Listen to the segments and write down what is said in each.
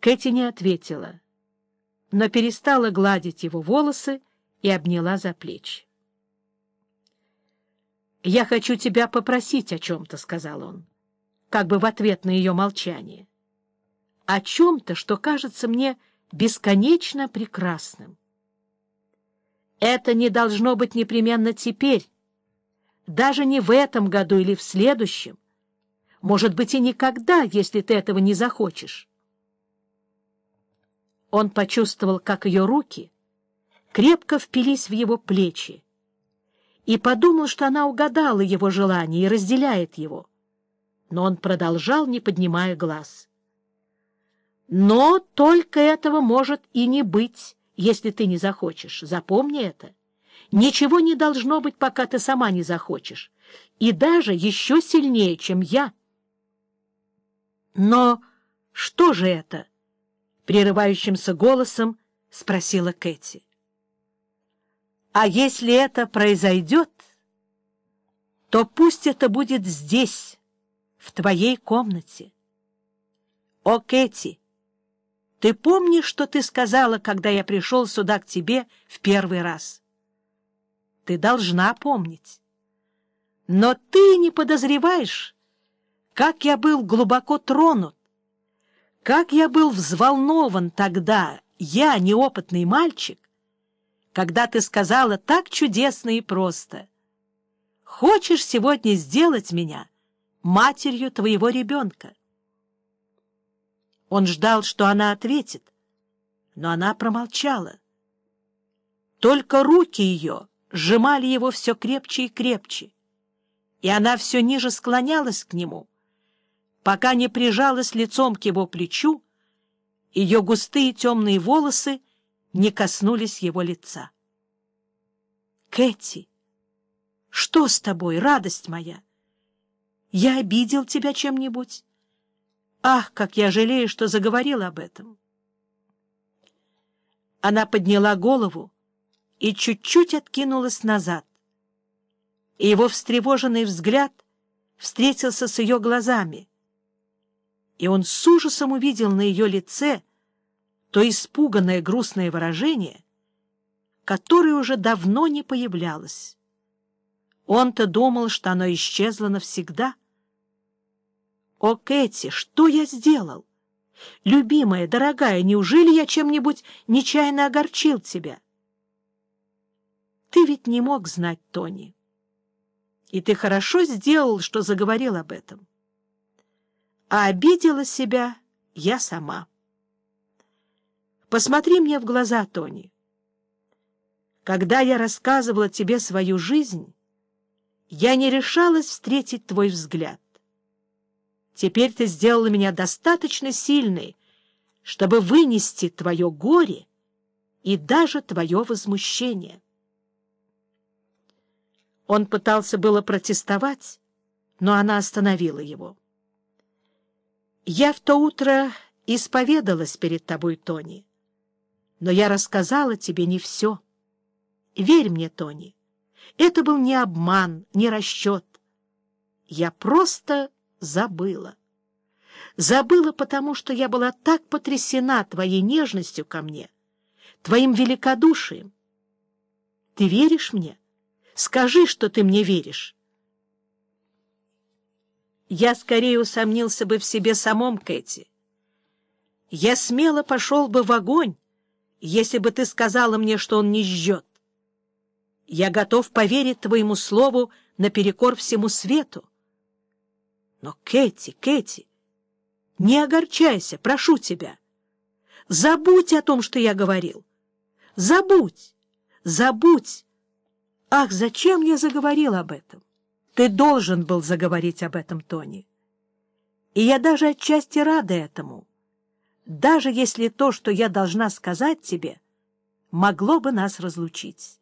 Кэти не ответила, но перестала гладить его волосы и обняла за плечи. «Я хочу тебя попросить о чем-то», — сказал он, как бы в ответ на ее молчание. «О чем-то, что кажется мне бесконечно прекрасным. Это не должно быть непременно теперь, даже не в этом году или в следующем, может быть, и никогда, если ты этого не захочешь. Он почувствовал, как ее руки крепко впились в его плечи, и подумал, что она угадала его желание и разделяет его. Но он продолжал, не поднимая глаз. «Но только этого может и не быть, если ты не захочешь. Запомни это. Ничего не должно быть, пока ты сама не захочешь. И даже еще сильнее, чем я». «Но что же это?» — прерывающимся голосом спросила Кэти. «А если это произойдет, то пусть это будет здесь, в твоей комнате. О, Кэти, ты помнишь, что ты сказала, когда я пришел сюда к тебе в первый раз? Ты должна помнить. Но ты не подозреваешь, как я был глубоко тронут, как я был взволнован тогда, я, неопытный мальчик, когда ты сказала так чудесно и просто. Хочешь сегодня сделать меня матерью твоего ребенка? Он ждал, что она ответит, но она промолчала. Только руки ее сжимали его все крепче и крепче, и она все ниже склонялась к нему, пока не прижалась лицом к его плечу, ее густые темные волосы не коснулись его лица. «Кэти, что с тобой, радость моя? Я обидел тебя чем-нибудь? Ах, как я жалею, что заговорил об этом!» Она подняла голову и чуть-чуть откинулась назад, и его встревоженный взгляд встретился с ее глазами — и он с ужасом увидел на ее лице то испуганное грустное выражение, которое уже давно не появлялось. Он-то думал, что оно исчезло навсегда. «О, Кэти, что я сделал? Любимая, дорогая, неужели я чем-нибудь нечаянно огорчил тебя?» «Ты ведь не мог знать Тони. И ты хорошо сделал, что заговорил об этом а обидела себя я сама. Посмотри мне в глаза, Тони. Когда я рассказывала тебе свою жизнь, я не решалась встретить твой взгляд. Теперь ты сделала меня достаточно сильной, чтобы вынести твое горе и даже твое возмущение. Он пытался было протестовать, но она остановила его. Я в то утро исповедалась перед тобой, Тони. Но я рассказала тебе не все. Верь мне, Тони, это был не обман, не расчет. Я просто забыла. Забыла, потому что я была так потрясена твоей нежностью ко мне, твоим великодушием. Ты веришь мне? Скажи, что ты мне веришь я скорее усомнился бы в себе самом, Кэти. Я смело пошел бы в огонь, если бы ты сказала мне, что он не жжет. Я готов поверить твоему слову наперекор всему свету. Но, Кэти, Кэти, не огорчайся, прошу тебя. Забудь о том, что я говорил. Забудь, забудь. Ах, зачем я заговорил об этом? Ты должен был заговорить об этом, Тони. И я даже отчасти рада этому, даже если то, что я должна сказать тебе, могло бы нас разлучить.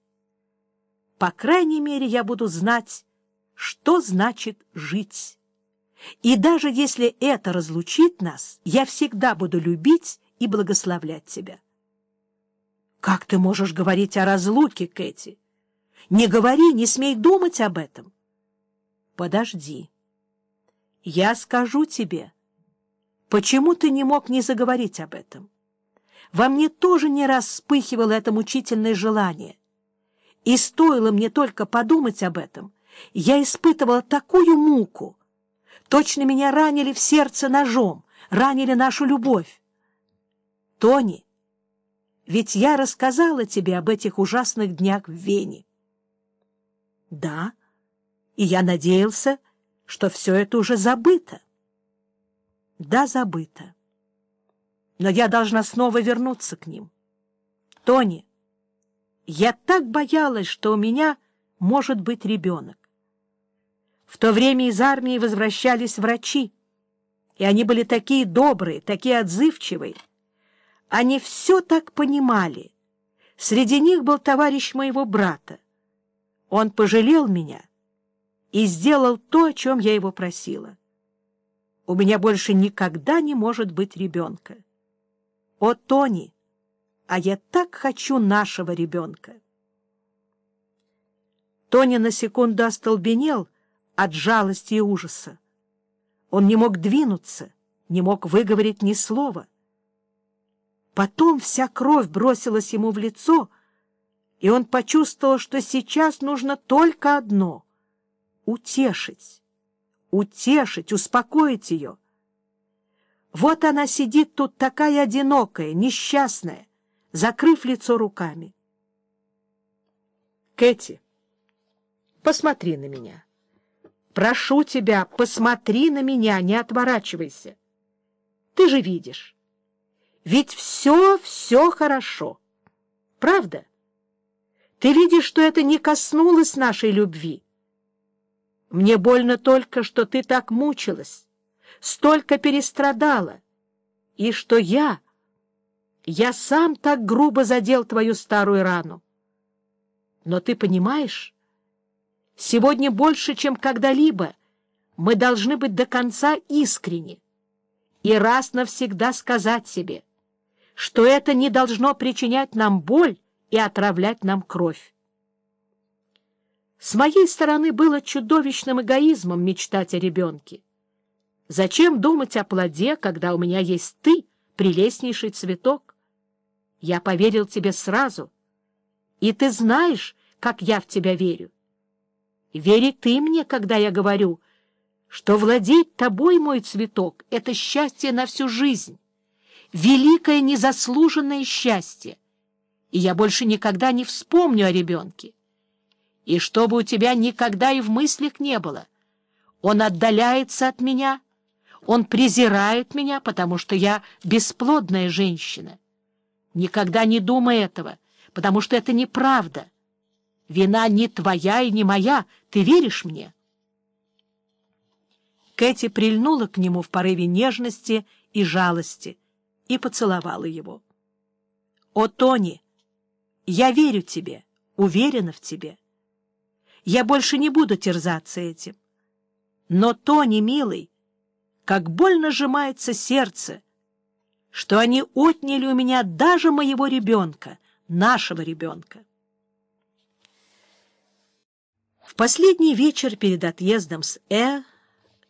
По крайней мере, я буду знать, что значит жить. И даже если это разлучит нас, я всегда буду любить и благословлять тебя. Как ты можешь говорить о разлуке, Кэти? Не говори, не смей думать об этом. Подожди. Я скажу тебе. Почему ты не мог не заговорить об этом? Во мне тоже не раз вспыхивало это мучительное желание. И стоило мне только подумать об этом, я испытывала такую муку. Точно меня ранили в сердце ножом, ранили нашу любовь. Тони, ведь я рассказала тебе об этих ужасных днях в Вене. Да, и я надеялся, что все это уже забыто. Да, забыто. Но я должна снова вернуться к ним. Тони, я так боялась, что у меня может быть ребенок. В то время из армии возвращались врачи, и они были такие добрые, такие отзывчивые, они все так понимали. Среди них был товарищ моего брата. Он пожалел меня и сделал то, о чем я его просила. У меня больше никогда не может быть ребенка. О, Тони, а я так хочу нашего ребенка. Тони на секунду остолбенел от жалости и ужаса. Он не мог двинуться, не мог выговорить ни слова. Потом вся кровь бросилась ему в лицо, и он почувствовал, что сейчас нужно только одно — утешить, утешить, успокоить ее. Вот она сидит тут такая одинокая, несчастная, закрыв лицо руками. Кэти, посмотри на меня. Прошу тебя, посмотри на меня, не отворачивайся. Ты же видишь. Ведь все-все хорошо. Правда? Ты видишь, что это не коснулось нашей любви. Мне больно только, что ты так мучилась, столько перестрадала, и что я, я сам так грубо задел твою старую рану. Но ты понимаешь, сегодня больше, чем когда-либо, мы должны быть до конца искренни и раз навсегда сказать себе — что это не должно причинять нам боль и отравлять нам кровь. С моей стороны было чудовищным эгоизмом мечтать о ребенке. Зачем думать о плоде, когда у меня есть ты, прелестнейший цветок? Я поверил тебе сразу, и ты знаешь, как я в тебя верю. Вери ты мне, когда я говорю, что владеть тобой, мой цветок, — это счастье на всю жизнь великое незаслуженное счастье, и я больше никогда не вспомню о ребенке. И чтобы у тебя никогда и в мыслях не было, он отдаляется от меня, он презирает меня, потому что я бесплодная женщина. Никогда не думай этого, потому что это неправда. Вина не твоя и не моя, ты веришь мне?» Кэти прильнула к нему в порыве нежности и жалости — и поцеловала его. «О, Тони, я верю тебе, уверена в тебе. Я больше не буду терзаться этим. Но, Тони, милый, как больно сжимается сердце, что они отняли у меня даже моего ребенка, нашего ребенка. В последний вечер перед отъездом с Э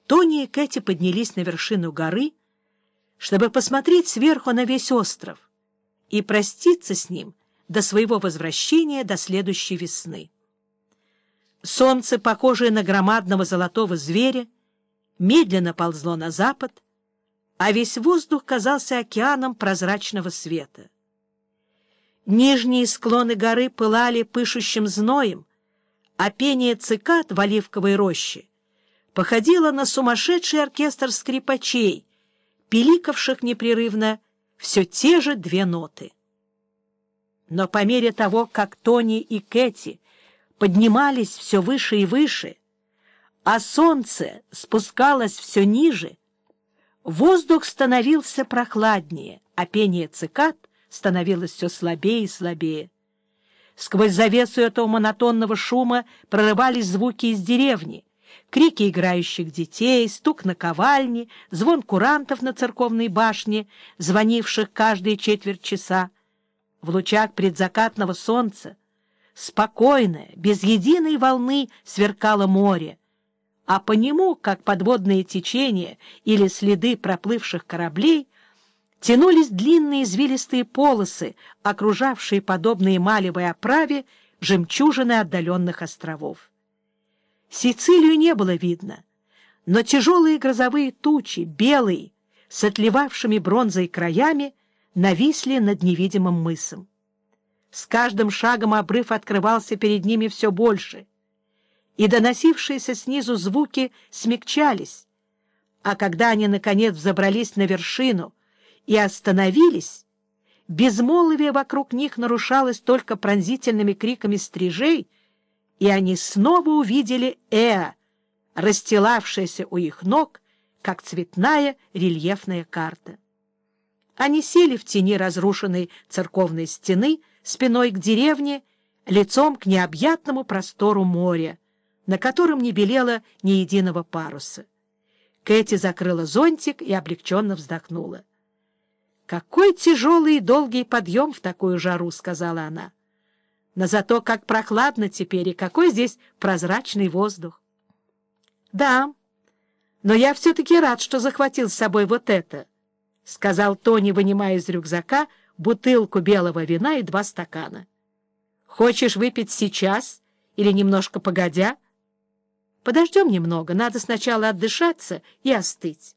Тони и Кэти поднялись на вершину горы чтобы посмотреть сверху на весь остров и проститься с ним до своего возвращения до следующей весны. Солнце, похожее на громадного золотого зверя, медленно ползло на запад, а весь воздух казался океаном прозрачного света. Нижние склоны горы пылали пышущим зноем, а пение цикад в оливковой роще походило на сумасшедший оркестр скрипачей, пиликавших непрерывно все те же две ноты. Но по мере того, как Тони и Кэти поднимались все выше и выше, а солнце спускалось все ниже, воздух становился прохладнее, а пение цикад становилось все слабее и слабее. Сквозь завесу этого монотонного шума прорывались звуки из деревни, крики играющих детей, стук на ковальне, звон курантов на церковной башне, звонивших каждые четверть часа. В лучах предзакатного солнца спокойное, без единой волны сверкало море, а по нему, как подводные течения или следы проплывших кораблей, тянулись длинные извилистые полосы, окружавшие подобные эмалевой оправе жемчужины отдаленных островов. Сицилию не было видно, но тяжелые грозовые тучи, белые, с отливавшими бронзой краями, нависли над невидимым мысом. С каждым шагом обрыв открывался перед ними все больше, и доносившиеся снизу звуки смягчались, а когда они, наконец, взобрались на вершину и остановились, безмолвие вокруг них нарушалось только пронзительными криками стрижей, и они снова увидели Эа, расстилавшаяся у их ног, как цветная рельефная карта. Они сели в тени разрушенной церковной стены, спиной к деревне, лицом к необъятному простору моря, на котором не белело ни единого паруса. Кэти закрыла зонтик и облегченно вздохнула. «Какой тяжелый и долгий подъем в такую жару!» — сказала она. «Но зато как прохладно теперь, и какой здесь прозрачный воздух!» «Да, но я все-таки рад, что захватил с собой вот это», — сказал Тони, вынимая из рюкзака бутылку белого вина и два стакана. «Хочешь выпить сейчас или немножко погодя?» «Подождем немного, надо сначала отдышаться и остыть».